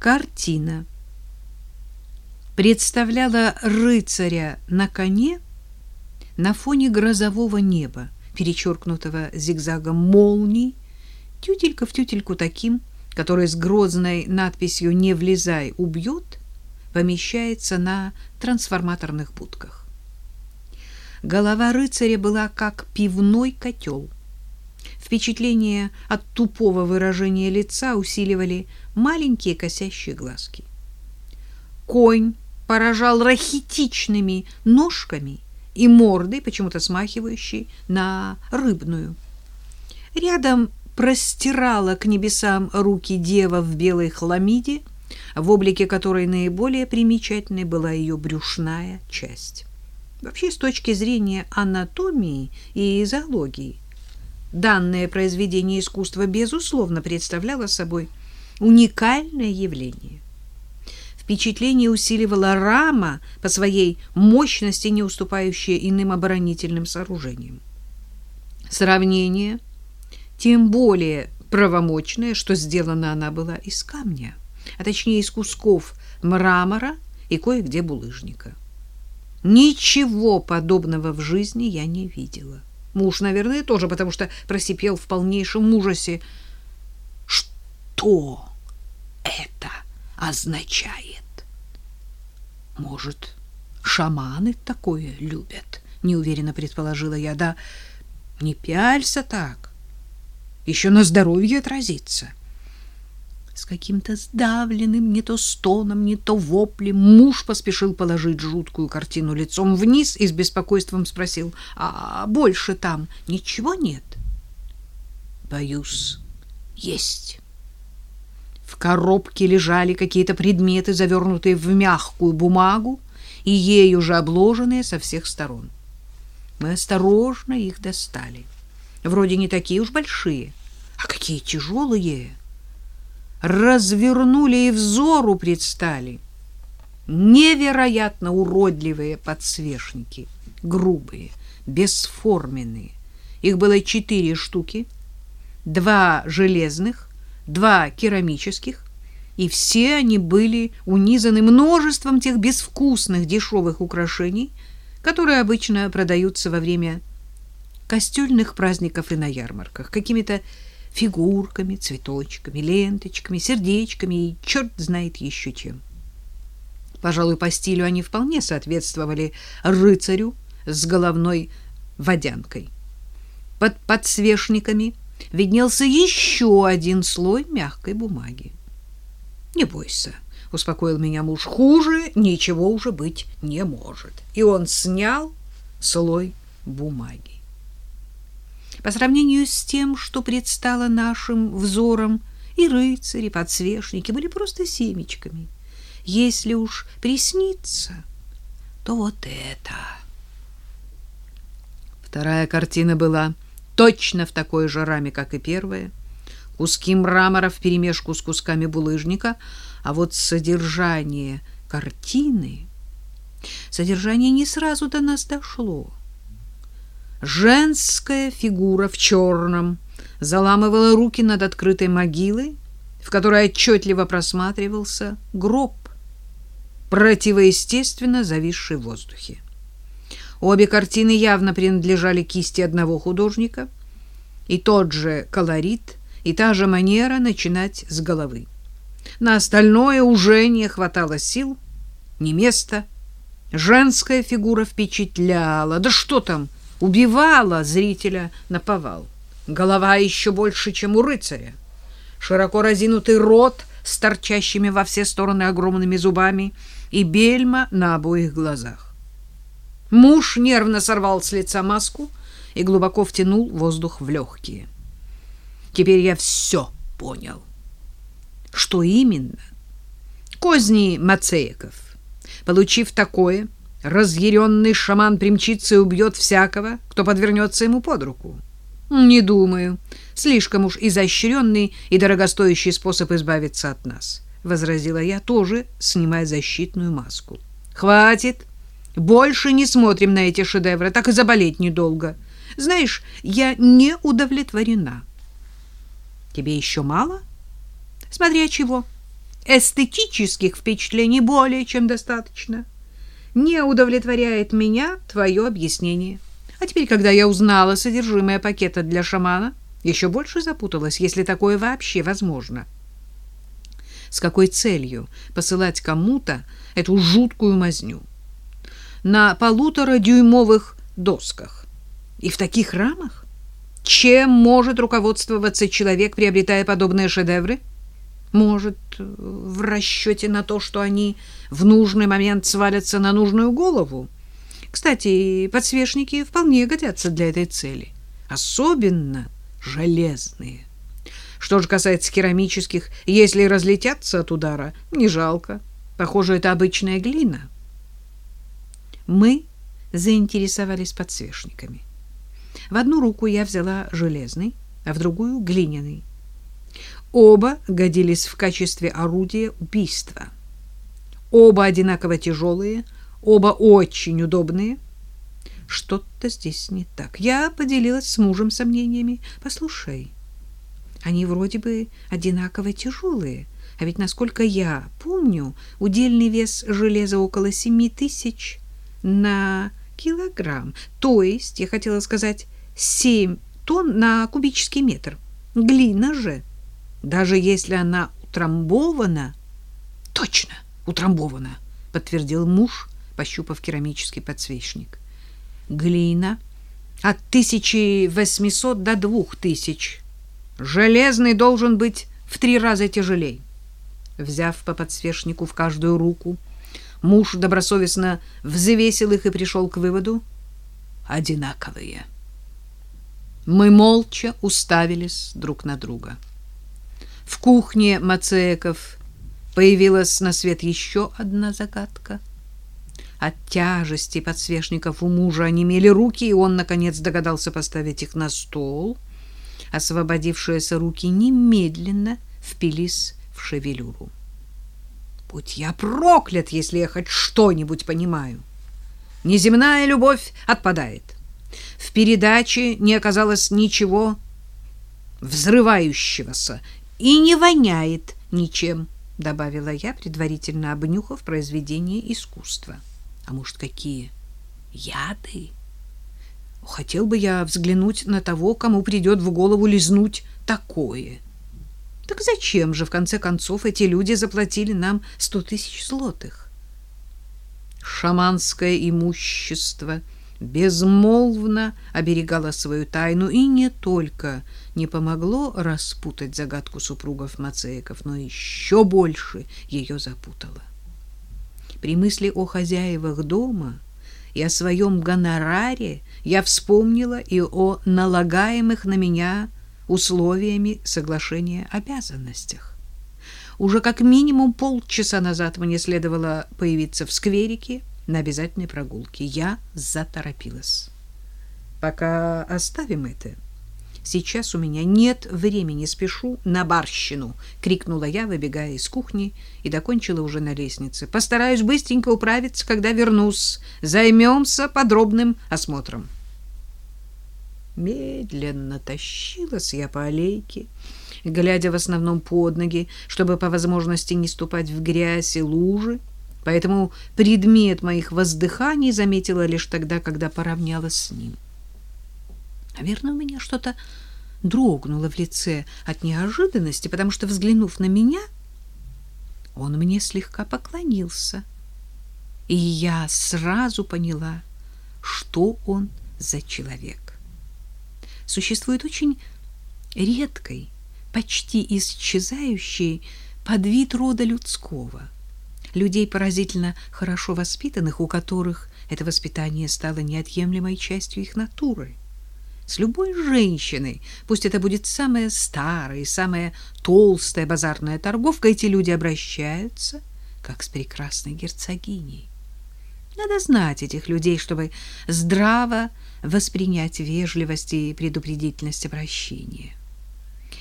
Картина представляла рыцаря на коне на фоне грозового неба, перечеркнутого зигзагом молний, тютелька в тютельку таким, который с грозной надписью «Не влезай, убьет» помещается на трансформаторных будках. Голова рыцаря была как пивной котел. Впечатление от тупого выражения лица усиливали маленькие косящие глазки. Конь поражал рахитичными ножками и мордой, почему-то смахивающей на рыбную. Рядом простирала к небесам руки дева в белой хламиде, в облике которой наиболее примечательной была ее брюшная часть. Вообще, с точки зрения анатомии и зоологии, данное произведение искусства, безусловно, представляло собой уникальное явление. Впечатление усиливала рама по своей мощности, не уступающая иным оборонительным сооружениям. Сравнение тем более правомочное, что сделана она была из камня, а точнее из кусков мрамора и кое-где булыжника. Ничего подобного в жизни я не видела. Муж, наверное, тоже, потому что просипел в полнейшем ужасе. Что это означает? Может, шаманы такое любят? Неуверенно предположила я. Да не пялься так. Еще на здоровье отразится. — с каким-то сдавленным не то стоном, не то воплем муж поспешил положить жуткую картину лицом вниз и с беспокойством спросил, «А больше там ничего нет?» «Боюсь, есть». В коробке лежали какие-то предметы, завернутые в мягкую бумагу и ею уже обложенные со всех сторон. Мы осторожно их достали. Вроде не такие уж большие, а какие тяжелые развернули и взору предстали невероятно уродливые подсвечники, грубые, бесформенные. Их было четыре штуки, два железных, два керамических, и все они были унизаны множеством тех безвкусных дешевых украшений, которые обычно продаются во время костюльных праздников и на ярмарках, какими-то фигурками, цветочками, ленточками, сердечками и черт знает еще чем. Пожалуй, по стилю они вполне соответствовали рыцарю с головной водянкой. Под подсвечниками виднелся еще один слой мягкой бумаги. «Не бойся», — успокоил меня муж, — «хуже ничего уже быть не может». И он снял слой бумаги. По сравнению с тем, что предстало нашим взором, и рыцари, подсвечники были просто семечками. Если уж приснится, то вот это. Вторая картина была точно в такой же раме, как и первая. Куски мрамора вперемешку с кусками булыжника, а вот содержание картины... Содержание не сразу до нас дошло. Женская фигура в черном заламывала руки над открытой могилой, в которой отчетливо просматривался гроб, противоестественно зависший в воздухе. Обе картины явно принадлежали кисти одного художника, и тот же колорит, и та же манера начинать с головы. На остальное уже не хватало сил, ни места. Женская фигура впечатляла. Да что там, убивала зрителя на повал. Голова еще больше, чем у рыцаря. Широко разинутый рот с торчащими во все стороны огромными зубами и бельма на обоих глазах. Муж нервно сорвал с лица маску и глубоко втянул воздух в легкие. Теперь я все понял. Что именно? Козни Мацеяков. Получив такое, разъяренный шаман примчится и убьет всякого, кто подвернется ему под руку. Не думаю. Слишком уж изощренный и дорогостоящий способ избавиться от нас, возразила я, тоже снимая защитную маску. Хватит. Больше не смотрим на эти шедевры, так и заболеть недолго. Знаешь, я не удовлетворена. Тебе еще мало? Смотря чего. Эстетических впечатлений более чем достаточно. Не удовлетворяет меня твое объяснение. А теперь, когда я узнала содержимое пакета для шамана, еще больше запуталась, если такое вообще возможно. С какой целью посылать кому-то эту жуткую мазню? На полуторадюймовых досках. И в таких рамах? Чем может руководствоваться человек, приобретая подобные шедевры? Может, в расчете на то, что они в нужный момент свалятся на нужную голову? Кстати, подсвечники вполне годятся для этой цели. Особенно железные. Что же касается керамических, если разлетятся от удара, не жалко. Похоже, это обычная глина. Мы заинтересовались подсвечниками. В одну руку я взяла железный, а в другую — глиняный. Оба годились в качестве орудия убийства. Оба одинаково тяжелые, оба очень удобные. Что-то здесь не так. Я поделилась с мужем сомнениями. Послушай, они вроде бы одинаково тяжелые, а ведь, насколько я помню, удельный вес железа около семи тысяч на килограмм. То есть, я хотела сказать, семь тонн на кубический метр. Глина же даже если она утрамбована... — Точно, утрамбована, — подтвердил муж, пощупав керамический подсвечник. — Глина от 1800 до 2000. Железный должен быть в три раза тяжелей. Взяв по подсвечнику в каждую руку, муж добросовестно взвесил их и пришел к выводу — одинаковые. Мы молча уставились друг на друга. — в кухне Мацееков появилась на свет еще одна загадка. От тяжести подсвечников у мужа онемели руки, и он, наконец, догадался поставить их на стол. Освободившиеся руки немедленно впились в шевелюру. Будь я проклят, если я хоть что-нибудь понимаю. Неземная любовь отпадает. В передаче не оказалось ничего взрывающегося, и не воняет ничем, добавила я, предварительно обнюхав произведение искусства. А может, какие яды? Хотел бы я взглянуть на того, кому придет в голову лизнуть такое. Так зачем же, в конце концов, эти люди заплатили нам сто тысяч злотых? Шаманское имущество — безмолвно оберегала свою тайну и не только не помогло распутать загадку супругов Мацееков, но еще больше ее запутало. При мысли о хозяевах дома и о своем гонораре я вспомнила и о налагаемых на меня условиями соглашения обязанностях. Уже как минимум полчаса назад мне следовало появиться в скверике, на обязательной прогулке. Я заторопилась. Пока оставим это. Сейчас у меня нет времени, спешу на барщину, крикнула я, выбегая из кухни и докончила уже на лестнице. Постараюсь быстренько управиться, когда вернусь. Займемся подробным осмотром. Медленно тащилась я по аллейке, глядя в основном под ноги, чтобы по возможности не ступать в грязь и лужи поэтому предмет моих воздыханий заметила лишь тогда, когда поравнялась с ним. Наверное, у меня что-то дрогнуло в лице от неожиданности, потому что, взглянув на меня, он мне слегка поклонился. И я сразу поняла, что он за человек. Существует очень редкий, почти исчезающий подвид рода людского — людей поразительно хорошо воспитанных, у которых это воспитание стало неотъемлемой частью их натуры. С любой женщиной, пусть это будет самая старая и самая толстая базарная торговка, эти люди обращаются, как с прекрасной герцогиней. Надо знать этих людей, чтобы здраво воспринять вежливость и предупредительность обращения.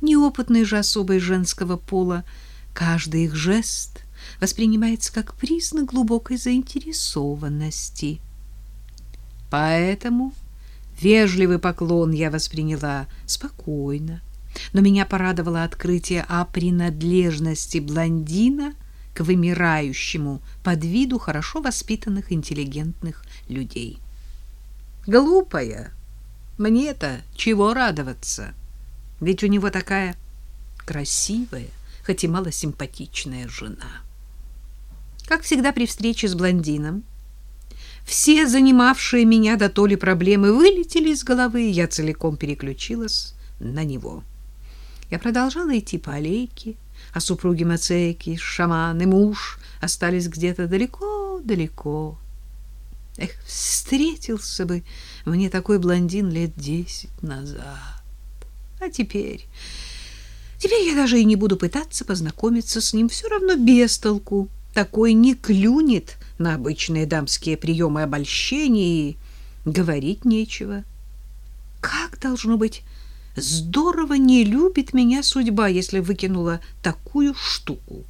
Неопытные же особой женского пола каждый их жест — воспринимается как признак глубокой заинтересованности. Поэтому вежливый поклон я восприняла спокойно, Но меня порадовало открытие о принадлежности блондина к вымирающему под виду хорошо воспитанных интеллигентных людей. Глупая. Мне-то чего радоваться? Ведь у него такая красивая, хоть и малосимпатичная жена. Как всегда при встрече с блондином, все занимавшие меня до то ли проблемы вылетели из головы, и я целиком переключилась на него. Я продолжала идти по аллейке, а супруги Мацеки, шаман и муж остались где-то далеко-далеко. Эх, встретился бы мне такой блондин лет десять назад. А теперь... Теперь я даже и не буду пытаться познакомиться с ним, все равно без толку. Такой не клюнет на обычные дамские приемы обольщения и говорить нечего. Как должно быть здорово не любит меня судьба, если выкинула такую штуку.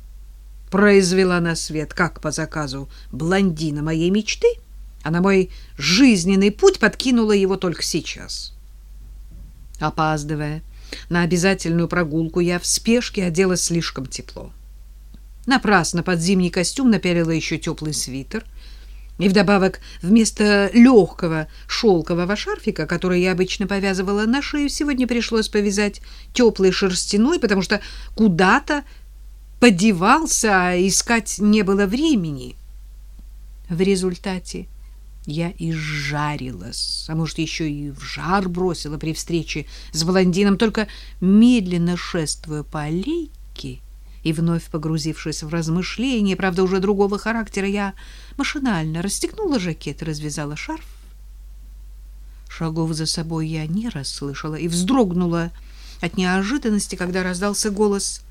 Произвела на свет, как по заказу, блондина моей мечты, а на мой жизненный путь подкинула его только сейчас. Опаздывая на обязательную прогулку, я в спешке оделась слишком тепло. Напрасно под зимний костюм напялила еще теплый свитер — и вдобавок, вместо легкого шелкового шарфика, который я обычно повязывала на шею, сегодня пришлось повязать теплый шерстяной, потому что куда-то подевался, а искать не было времени. В результате я изжарилась, а может, еще и в жар бросила при встрече с блондином, только медленно шествуя по аллейке, и вновь погрузившись в размышления, правда, уже другого характера, я машинально расстегнула жакет и развязала шарф. Шагов за собой я не расслышала и вздрогнула от неожиданности, когда раздался голос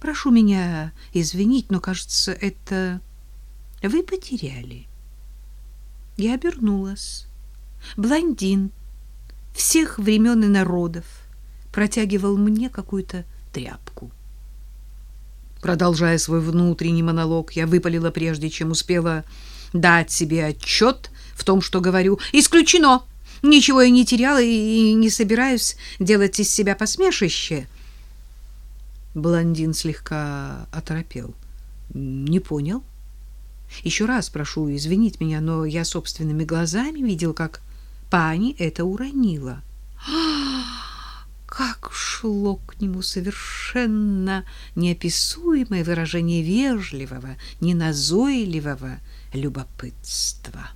«Прошу меня извинить, но, кажется, это вы потеряли». Я обернулась. Блондин всех времен и народов протягивал мне какую-то тряпку. Продолжая свой внутренний монолог, я выпалила прежде, чем успела дать себе отчет в том, что говорю. «Исключено! Ничего я не теряла и не собираюсь делать из себя посмешище». Блондин слегка оторопел. «Не понял. Еще раз прошу извинить меня, но я собственными глазами видел, как пани это уронила». Как шло к нему совершенно неописуемое выражение вежливого, неназойливого любопытства.